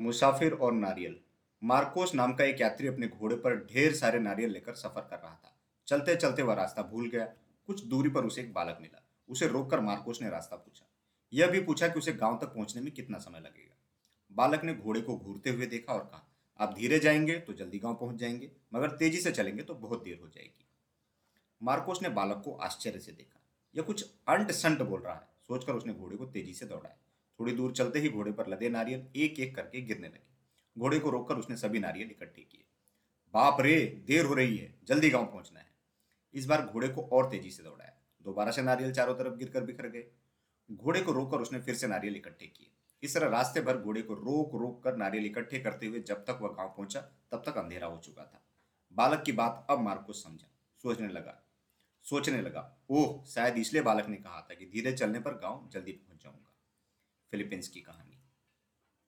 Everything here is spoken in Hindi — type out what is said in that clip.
मुसाफिर और नारियल। मार्कोस नाम का एक यात्री अपने घोड़े पर ढेर सारे नारियल लेकर सफ़र कर रहा था। चलते चलते वह रास्ता भूल गया। कुछ दूरी पर उसे एक बालक मिला। उसे रोककर मार्कोस ने रास्ता पूछा। यह भी पूछा कि उसे गाँव तक पहुँचने में कितना समय लगेगा। बालक ने घोड़े को घूरते हुए देखा और कहा, आप धीरे जाएँगे तो जल्दी गाँव पहुँच जाएँगे, मगर तेज़ी से चलेंगे तो बहुत देर हो जाएगी। मार्कोस ने बालक को आश्चर्य से देखा। यह कुछ अंट संट बोल रहा है, सोचकर उसने घोड़े को तेज़ी से दौड़ाया। थोड़ी दूर चलते ही घोड़े पर लदे नारियल एक एक करके गिरने लगे। घोड़े को रोककर उसने सभी नारियल इकट्ठे किए। बाप रे, देर हो रही है, जल्दी गाँव पहुँचना है। इस बार घोड़े को और तेज़ी से दौड़ाया। दोबारा से नारियल चारों तरफ़ गिरकर बिखर गए। घोड़े को रोककर उसने फिर से नारियल इकट्ठे किए। इस तरह रास्ते भर घोड़े को रोक रोक कर नारियल इकट्ठे करते हुए जब तक वह गाँव पहुँचा, तब तक अंधेरा हो चुका था। बालक की बात अब मार्कोस समझा। सोचने लगा सोचने लगा, ओह, शायद इसलिए बालक ने कहा था कि धीरे चलने पर गाँव जल्दी पहुँच जाऊँगा। फिलीपींस की कहानी।